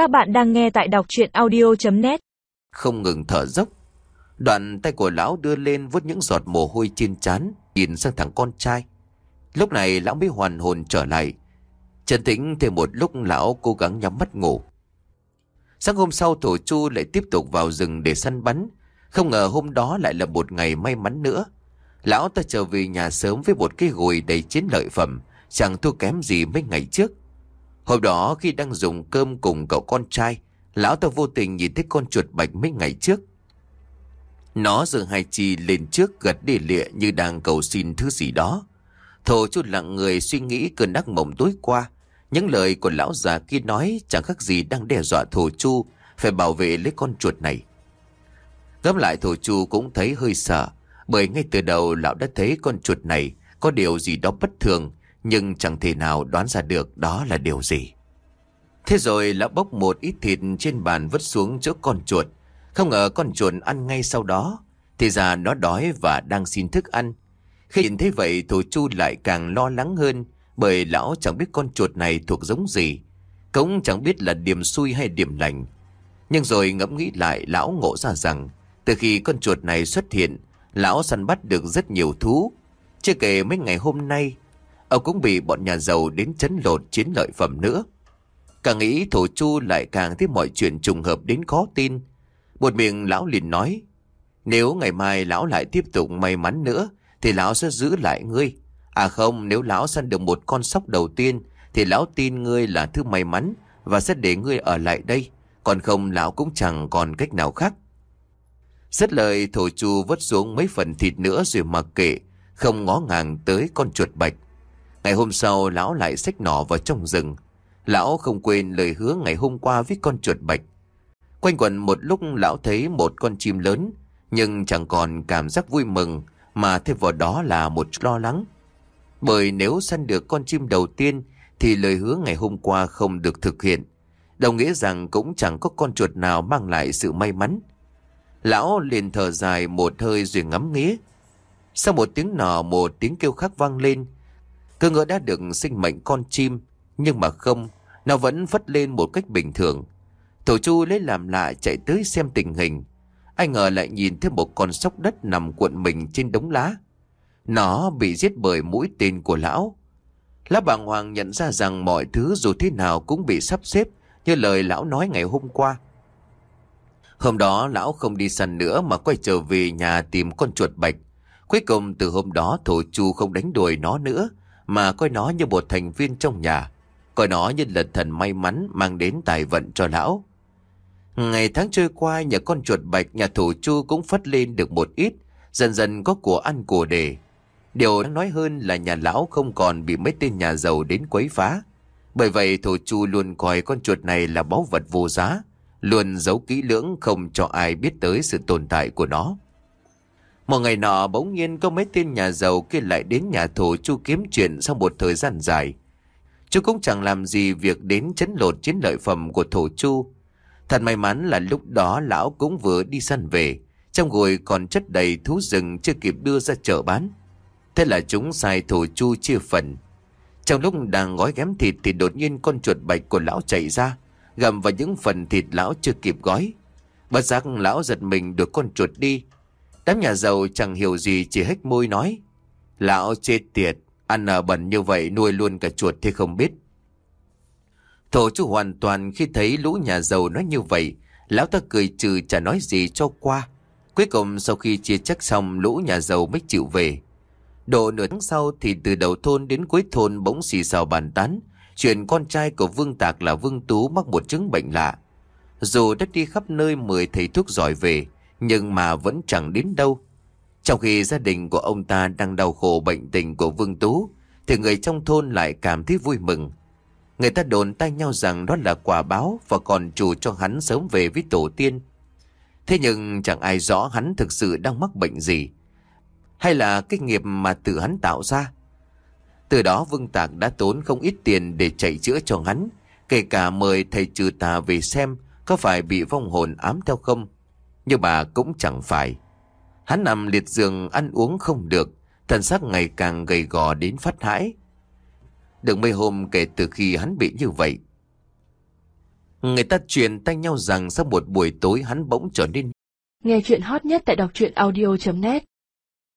Các bạn đang nghe tại đọc chuyện audio.net Không ngừng thở dốc, Đoạn tay của lão đưa lên vuốt những giọt mồ hôi trên chán Nhìn sang thằng con trai. Lúc này lão mới hoàn hồn trở lại. Trần tĩnh thêm một lúc lão cố gắng nhắm mắt ngủ. Sáng hôm sau thổ chu lại tiếp tục vào rừng để săn bắn. Không ngờ hôm đó lại là một ngày may mắn nữa. Lão ta trở về nhà sớm với một cái gùi đầy chiến lợi phẩm, Chẳng thua kém gì mấy ngày trước. Hôm đó khi đang dùng cơm cùng cậu con trai, Lão ta vô tình nhìn thấy con chuột bạch mấy ngày trước. Nó dừng hai chi lên trước gật đi lịa như đang cầu xin thứ gì đó. Thổ chút lặng người suy nghĩ cơn ác mộng tối qua. Những lời của lão già kia nói chẳng khác gì đang đe dọa thổ chu, Phải bảo vệ lấy con chuột này. Gấp lại thổ chu cũng thấy hơi sợ, Bởi ngay từ đầu lão đã thấy con chuột này Có điều gì đó bất thường nhưng chẳng thể nào đoán ra được đó là điều gì. Thế rồi lão bốc một ít thịt trên bàn vứt xuống chỗ con chuột. Không ngờ con chuột ăn ngay sau đó, Thì ra nó đói và đang xin thức ăn. Khi nhìn thấy vậy Thổ Chu lại càng lo lắng hơn, Bởi lão chẳng biết con chuột này thuộc giống gì, Cũng chẳng biết là điểm xui hay điểm lành. Nhưng rồi ngẫm nghĩ lại, Lão ngộ ra rằng, Từ khi con chuột này xuất hiện, Lão săn bắt được rất nhiều thú. Chưa kể mấy ngày hôm nay Ông cũng bị bọn nhà giàu đến chấn lột chiến lợi phẩm nữa Càng nghĩ Thổ Chu lại càng thấy mọi chuyện trùng hợp đến khó tin Một miệng lão liền nói Nếu ngày mai lão lại tiếp tục may mắn nữa thì lão sẽ giữ lại ngươi. À không, nếu lão săn được một con sóc đầu tiên, thì lão tin ngươi là thứ may mắn và sẽ để ngươi ở lại đây. Còn không lão cũng chẳng còn cách nào khác. Xét lời thổ chu vứt xuống mấy phần thịt nữa rồi mặc kệ, không ngó ngàng tới con chuột bạch. Ngày hôm sau lão lại xách nỏ vào trong rừng. Lão không quên lời hứa ngày hôm qua với con chuột bạch. Quanh quẩn một lúc lão thấy một con chim lớn, nhưng chẳng còn cảm giác vui mừng mà thêm vào đó là một lo lắng. Bởi nếu săn được con chim đầu tiên thì lời hứa ngày hôm qua không được thực hiện. Đồng nghĩa rằng cũng chẳng có con chuột nào mang lại sự may mắn. Lão liền thở dài một hơi rồi ngắm nghía. Sau một tiếng nọ một tiếng kêu khác vang lên. Cơ ngỡ đã được sinh mệnh con chim. Nhưng mà không, nó vẫn phất lên một cách bình thường. thổ chu lấy làm lạ chạy tới xem tình hình. Ai ngờ lại nhìn thấy một con sóc đất nằm cuộn mình trên đống lá. Nó bị giết bởi mũi tên của lão. Lá bàng hoàng nhận ra rằng mọi thứ dù thế nào cũng bị sắp xếp như lời lão nói ngày hôm qua. Hôm đó lão không đi săn nữa mà quay trở về nhà tìm con chuột bạch. Cuối cùng từ hôm đó thổ chu không đánh đuổi nó nữa mà coi nó như một thành viên trong nhà. Coi nó như là thần may mắn mang đến tài vận cho lão. Ngày tháng trôi qua nhà con chuột bạch nhà thủ chu cũng phất lên được một ít, dần dần có của ăn của để. Điều đáng nói hơn là nhà lão không còn bị mấy tên nhà giàu đến quấy phá. Bởi vậy thủ chu luôn coi con chuột này là báu vật vô giá, luôn giấu kỹ lưỡng không cho ai biết tới sự tồn tại của nó. Một ngày nọ bỗng nhiên có mấy tên nhà giàu kia lại đến nhà thổ chu kiếm chuyện sau một thời gian dài. Chú cũng chẳng làm gì việc đến chấn lột chiến lợi phẩm của thổ chu, Thật may mắn là lúc đó lão cũng vừa đi săn về, trong gùi còn chất đầy thú rừng chưa kịp đưa ra chợ bán. Thế là chúng xài thổ chu chia phần. Trong lúc đang gói ghém thịt thì đột nhiên con chuột bạch của lão chạy ra, gầm vào những phần thịt lão chưa kịp gói. Bất giác lão giật mình được con chuột đi. Đám nhà giàu chẳng hiểu gì chỉ hếch môi nói. Lão chết tiệt, ăn ở bẩn như vậy nuôi luôn cả chuột thì không biết. Thổ chú hoàn toàn khi thấy lũ nhà giàu nói như vậy, lão ta cười trừ chả nói gì cho qua. Cuối cùng sau khi chia chắc xong lũ nhà giàu mới chịu về. Độ nửa tháng sau thì từ đầu thôn đến cuối thôn bỗng xì xào bàn tán. Chuyện con trai của Vương Tạc là Vương Tú mắc một chứng bệnh lạ. Dù đã đi khắp nơi mời thầy thuốc giỏi về, nhưng mà vẫn chẳng đến đâu. Trong khi gia đình của ông ta đang đau khổ bệnh tình của Vương Tú, thì người trong thôn lại cảm thấy vui mừng. Người ta đồn tay nhau rằng đó là quả báo và còn chủ cho hắn sớm về với tổ tiên. Thế nhưng chẳng ai rõ hắn thực sự đang mắc bệnh gì. Hay là cái nghiệp mà tự hắn tạo ra. Từ đó Vương Tạc đã tốn không ít tiền để chạy chữa cho hắn. Kể cả mời thầy trừ tà về xem có phải bị vong hồn ám theo không. Nhưng bà cũng chẳng phải. Hắn nằm liệt giường ăn uống không được. Thần sắc ngày càng gầy gò đến phát hãi. Được mấy hôm kể từ khi hắn bị như vậy. Người ta truyền tay nhau rằng sau một buổi tối hắn bỗng trở nên Nghe chuyện hot nhất tại đọc truyện audio.net